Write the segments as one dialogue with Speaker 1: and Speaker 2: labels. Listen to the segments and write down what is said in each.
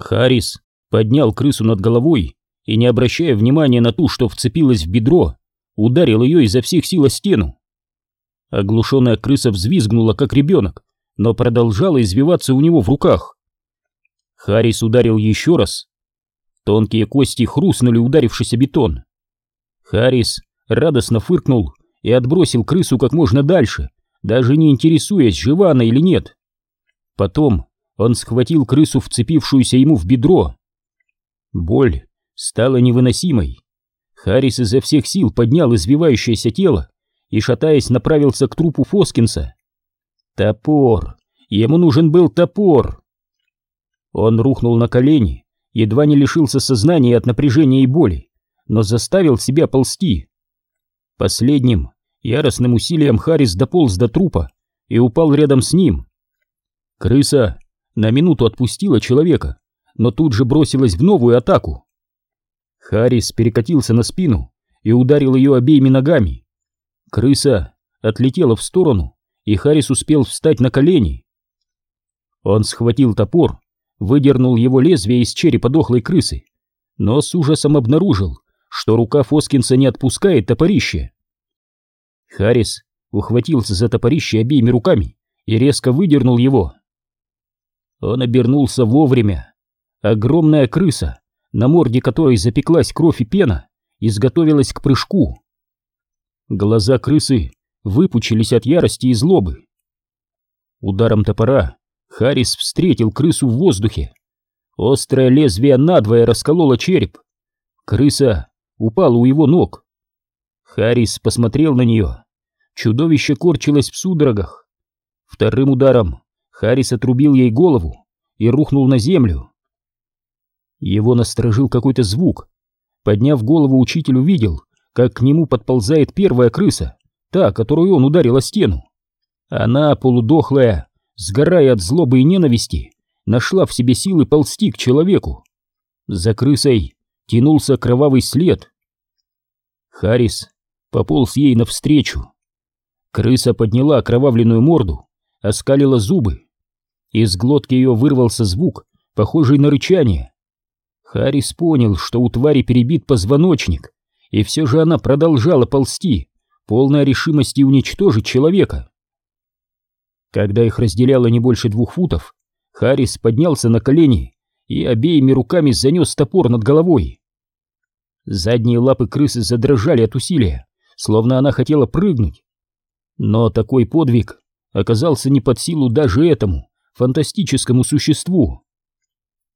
Speaker 1: Харрис поднял крысу над головой и, не обращая внимания на ту, что вцепилась в бедро, ударил ее изо всех сил о стену. Оглушенная крыса взвизгнула, как ребенок, но продолжала извиваться у него в руках. Харрис ударил еще раз. Тонкие кости хрустнули, ударившись о бетон. Харрис радостно фыркнул и отбросил крысу как можно дальше, даже не интересуясь, жива она или нет. Потом он схватил крысу, вцепившуюся ему в бедро. Боль стала невыносимой. Харрис изо всех сил поднял извивающееся тело и, шатаясь, направился к трупу Фоскинса. Топор! Ему нужен был топор! Он рухнул на колени, едва не лишился сознания от напряжения и боли, но заставил себя ползти. Последним яростным усилием Харрис дополз до трупа и упал рядом с ним. Крыса на минуту отпустила человека, но тут же бросилась в новую атаку. Харрис перекатился на спину и ударил ее обеими ногами. Крыса отлетела в сторону, и Харрис успел встать на колени. Он схватил топор, выдернул его лезвие из черепа дохлой крысы, но с ужасом обнаружил, что рука Фоскинса не отпускает топорище. Харрис ухватился за топорище обеими руками и резко выдернул его. Он обернулся вовремя. Огромная крыса, на морде которой запеклась кровь и пена, изготовилась к прыжку. Глаза крысы выпучились от ярости и злобы. Ударом топора Харрис встретил крысу в воздухе. Острое лезвие надвое раскололо череп. Крыса упала у его ног. Харрис посмотрел на нее. Чудовище корчилось в судорогах. Вторым ударом Харрис отрубил ей голову и рухнул на землю. Его насторожил какой-то звук. Подняв голову, учитель увидел, как к нему подползает первая крыса, та, которую он ударил о стену. Она, полудохлая, сгорая от злобы и ненависти, нашла в себе силы ползти к человеку. За крысой тянулся кровавый след. Харрис пополз ей навстречу. Крыса подняла окровавленную морду, оскалила зубы. Из глотки ее вырвался звук, похожий на рычание. Харрис понял, что у твари перебит позвоночник, и все же она продолжала ползти, полная решимости уничтожить человека. Когда их разделяло не больше двух футов, Харрис поднялся на колени и обеими руками занес топор над головой. Задние лапы крысы задрожали от усилия, словно она хотела прыгнуть. Но такой подвиг оказался не под силу даже этому фантастическому существу.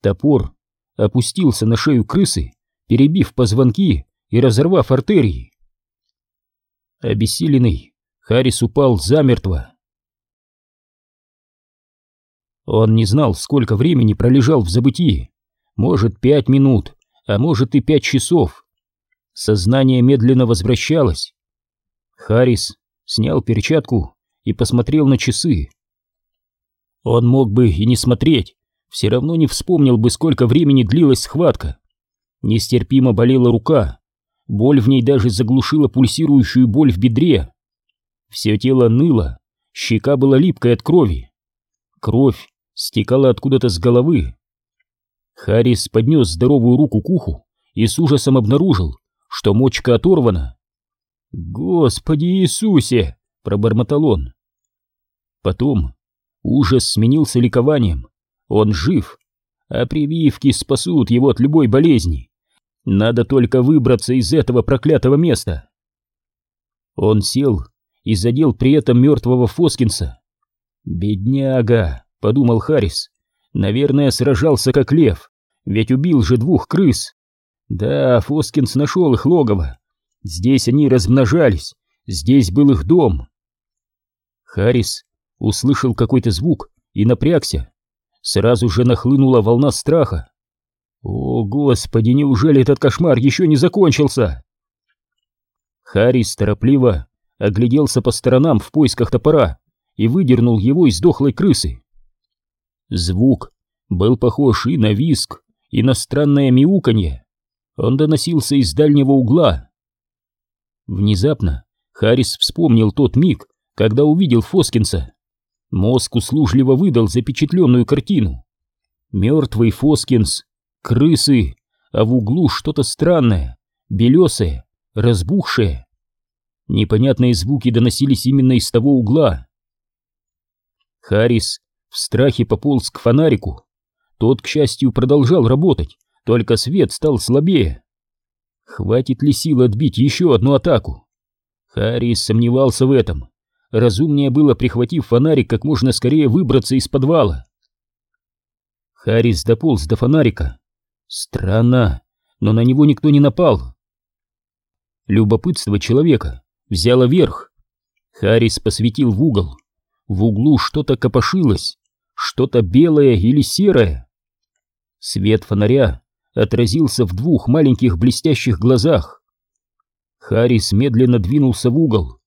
Speaker 1: Топор опустился на шею крысы, перебив позвонки и разорвав артерии. Обессиленный, Харрис упал замертво. Он не знал, сколько времени пролежал в забытии. Может, пять минут, а может и пять часов. Сознание медленно возвращалось. Харрис снял перчатку и посмотрел на часы. Он мог бы и не смотреть, все равно не вспомнил бы, сколько времени длилась схватка. Нестерпимо болела рука, боль в ней даже заглушила пульсирующую боль в бедре. Все тело ныло, щека была липкой от крови. Кровь стекала откуда-то с головы. Харрис поднес здоровую руку к уху и с ужасом обнаружил, что мочка оторвана. «Господи Иисусе!» — пробормотал он. Потом ужас сменился ликованием. Он жив, а прививки спасут его от любой болезни. Надо только выбраться из этого проклятого места. Он сел и задел при этом мертвого Фоскинса. «Бедняга!» — подумал Харрис. «Наверное, сражался как лев, ведь убил же двух крыс. Да, Фоскинс нашел их логово. Здесь они размножались, здесь был их дом». Харрис услышал какой-то звук и напрягся сразу же нахлынула волна страха. О, господи, неужели этот кошмар еще не закончился? Харрис торопливо огляделся по сторонам в поисках топора и выдернул его из дохлой крысы. Звук был похож и на виск, и на странное мяуканье. Он доносился из дальнего угла. Внезапно Харрис вспомнил тот миг, когда увидел Фоскинса. Мозг услужливо выдал запечатленную картину. Мертвый Фоскинс, крысы, а в углу что-то странное, белесое, разбухшее. Непонятные звуки доносились именно из того угла. Харрис в страхе пополз к фонарику. Тот, к счастью, продолжал работать, только свет стал слабее. Хватит ли сил отбить еще одну атаку? Харрис сомневался в этом. Разумнее было, прихватив фонарик, как можно скорее выбраться из подвала. Харрис дополз до фонарика. Странно, но на него никто не напал. Любопытство человека взяло верх. Харрис посветил в угол. В углу что-то копошилось, что-то белое или серое. Свет фонаря отразился в двух маленьких блестящих глазах. Харрис медленно двинулся в угол.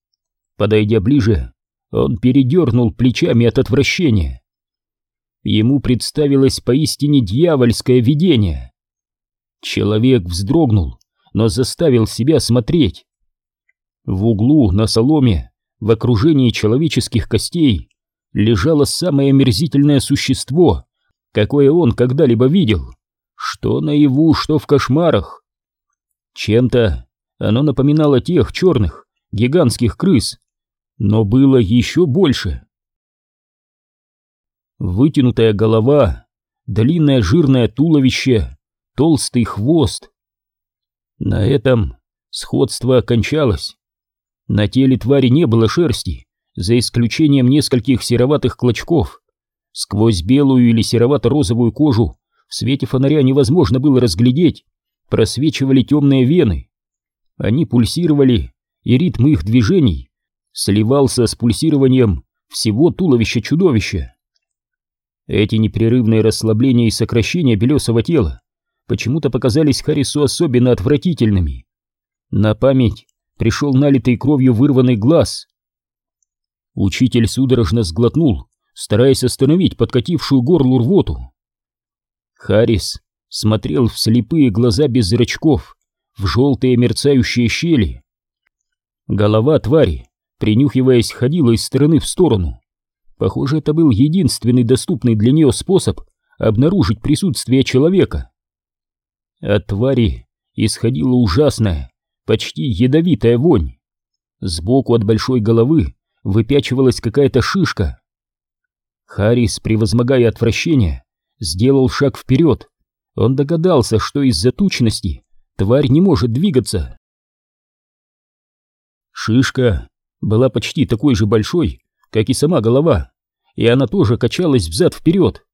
Speaker 1: Подойдя ближе, он передернул плечами от отвращения. Ему представилось поистине дьявольское видение. Человек вздрогнул, но заставил себя смотреть. В углу на соломе, в окружении человеческих костей, лежало самое омерзительное существо, какое он когда-либо видел, что наяву, что в кошмарах. Чем-то оно напоминало тех черных, гигантских крыс, но было еще больше. Вытянутая голова, длинное жирное туловище, толстый хвост. На этом сходство окончалось. На теле твари не было шерсти, за исключением нескольких сероватых клочков. Сквозь белую или серовато-розовую кожу в свете фонаря невозможно было разглядеть, просвечивали темные вены. Они пульсировали, и ритм их движений сливался с пульсированием всего туловища чудовища. Эти непрерывные расслабления и сокращения белесого тела почему-то показались Харрису особенно отвратительными. На память пришел налитый кровью вырванный глаз. Учитель судорожно сглотнул, стараясь остановить подкатившую горлу рвоту. Харрис смотрел в слепые глаза без зрачков, в желтые мерцающие щели. Голова твари, принюхиваясь, ходила из стороны в сторону. Похоже, это был единственный доступный для нее способ обнаружить присутствие человека. От твари исходила ужасная, почти ядовитая вонь. Сбоку от большой головы выпячивалась какая-то шишка. Харрис, превозмогая отвращение, сделал шаг вперед. Он догадался, что из-за тучности тварь не может двигаться. Шишка была почти такой же большой, как и сама голова, и она тоже качалась взад-вперед.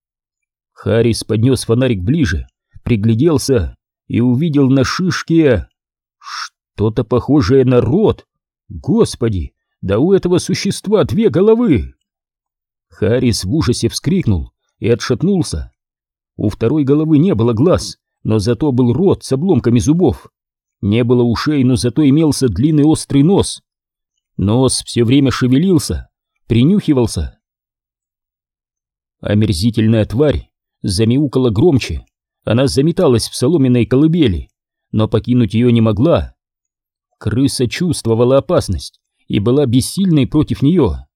Speaker 1: Харрис поднес фонарик ближе, пригляделся и увидел на шишке что-то похожее на рот. Господи, да у этого существа две головы! Харрис в ужасе вскрикнул и отшатнулся. У второй головы не было глаз, но зато был рот с обломками зубов. Не было ушей, но зато имелся длинный острый нос. Нос все время шевелился, принюхивался. Омерзительная тварь замяукала громче. Она заметалась в соломенной колыбели, но покинуть ее не могла. Крыса чувствовала опасность и была бессильной против нее.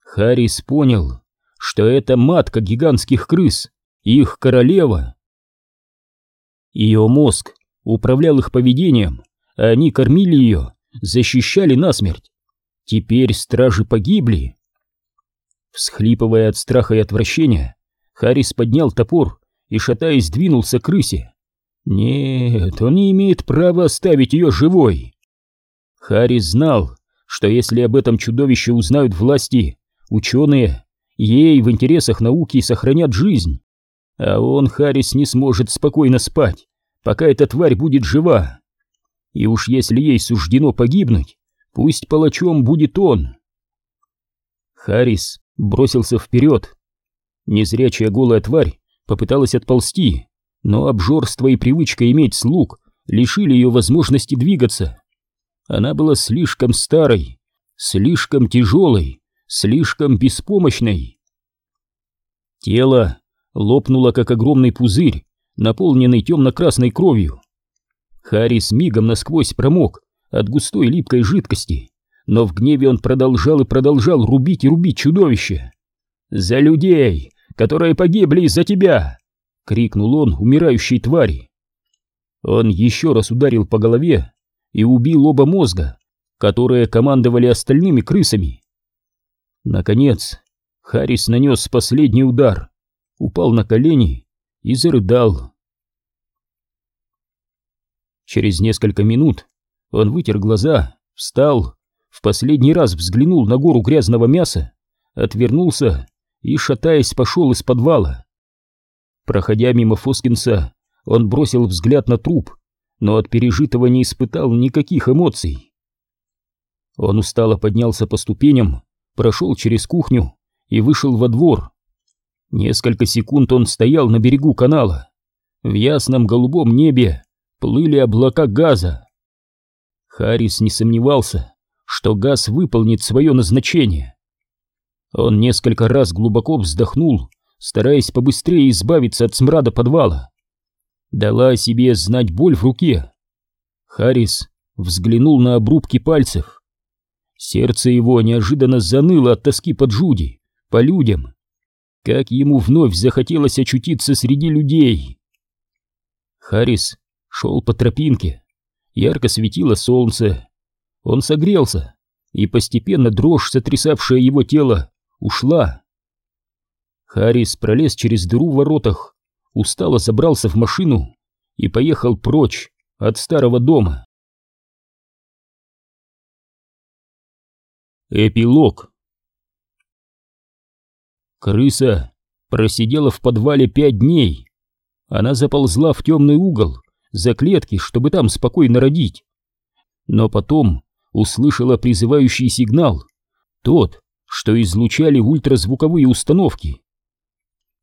Speaker 1: Харрис понял, что это матка гигантских крыс, их королева. Ее мозг управлял их поведением, а они кормили ее, защищали насмерть. Теперь стражи погибли. Всхлипывая от страха и отвращения, Харрис поднял топор и, шатаясь, двинулся к крысе. Нет, он не имеет права оставить ее живой. Харрис знал, что если об этом чудовище узнают власти, ученые, ей в интересах науки сохранят жизнь. А он, Харрис, не сможет спокойно спать, пока эта тварь будет жива. И уж если ей суждено погибнуть, пусть палачом будет он. Харрис бросился вперед. Незрячая голая тварь попыталась отползти, но обжорство и привычка иметь слуг лишили ее возможности двигаться. Она была слишком старой, слишком тяжелой, слишком беспомощной. Тело лопнуло, как огромный пузырь, наполненный темно-красной кровью. Харрис мигом насквозь промок от густой липкой жидкости, но в гневе он продолжал и продолжал рубить и рубить чудовище. «За людей, которые погибли из-за тебя! — крикнул он умирающей твари. Он еще раз ударил по голове и убил оба мозга, которые командовали остальными крысами. Наконец, Харрис нанес последний удар, упал на колени и зарыдал. Через несколько минут он вытер глаза, встал, в последний раз взглянул на гору грязного мяса, отвернулся и, шатаясь, пошел из подвала. Проходя мимо Фоскинса, он бросил взгляд на труп, но от пережитого не испытал никаких эмоций. Он устало поднялся по ступеням, прошел через кухню и вышел во двор. Несколько секунд он стоял на берегу канала. В ясном голубом небе плыли облака газа. Харрис не сомневался, что газ выполнит свое назначение. Он несколько раз глубоко вздохнул, стараясь побыстрее избавиться от смрада подвала. Дала себе знать боль в руке. Харрис взглянул на обрубки пальцев. Сердце его неожиданно заныло от тоски под Джуди, по людям. Как ему вновь захотелось очутиться среди людей. Харрис шел по тропинке. Ярко светило солнце. Он согрелся, и постепенно дрожь, сотрясавшая его тело, ушла. Харрис пролез через дыру в воротах, устало забрался в машину и поехал прочь от старого дома. Эпилог Крыса просидела в подвале пять дней. Она заползла в темный угол, за клетки, чтобы там спокойно родить. Но потом услышала призывающий сигнал, тот, что излучали ультразвуковые установки.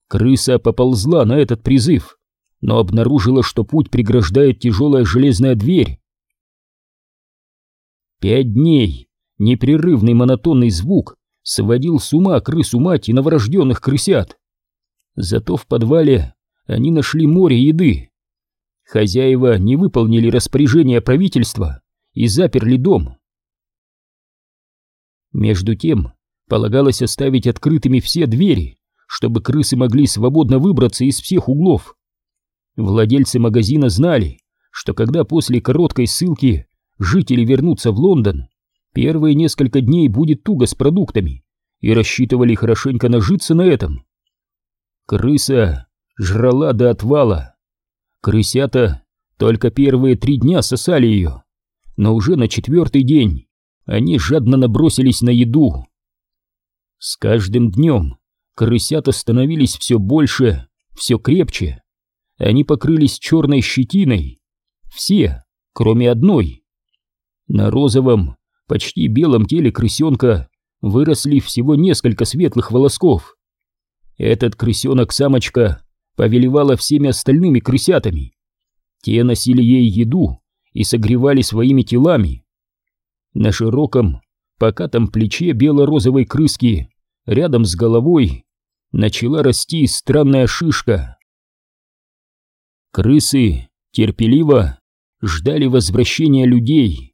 Speaker 1: Крыса поползла на этот призыв, но обнаружила, что путь преграждает тяжелая железная дверь. Пять дней непрерывный монотонный звук сводил с ума крысу мать и новорожденных крысят. Зато в подвале они нашли море еды. Хозяева не выполнили распоряжение правительства и заперли дом. Между тем полагалось оставить открытыми все двери, чтобы крысы могли свободно выбраться из всех углов. Владельцы магазина знали, что когда после короткой ссылки жители вернутся в Лондон, первые несколько дней будет туго с продуктами, и рассчитывали хорошенько нажиться на этом. Крыса жрала до отвала. Крысята только первые три дня сосали ее, но уже на четвертый день они жадно набросились на еду. С каждым днем крысята становились все больше, все крепче. Они покрылись черной щетиной. Все, кроме одной. На розовом, почти белом теле крысенка выросли всего несколько светлых волосков. Этот крысенок-самочка повелевала всеми остальными крысятами. Те носили ей еду и согревали своими телами. На широком, покатом плече бело-розовой крыски рядом с головой начала расти странная шишка. Крысы терпеливо ждали возвращения людей.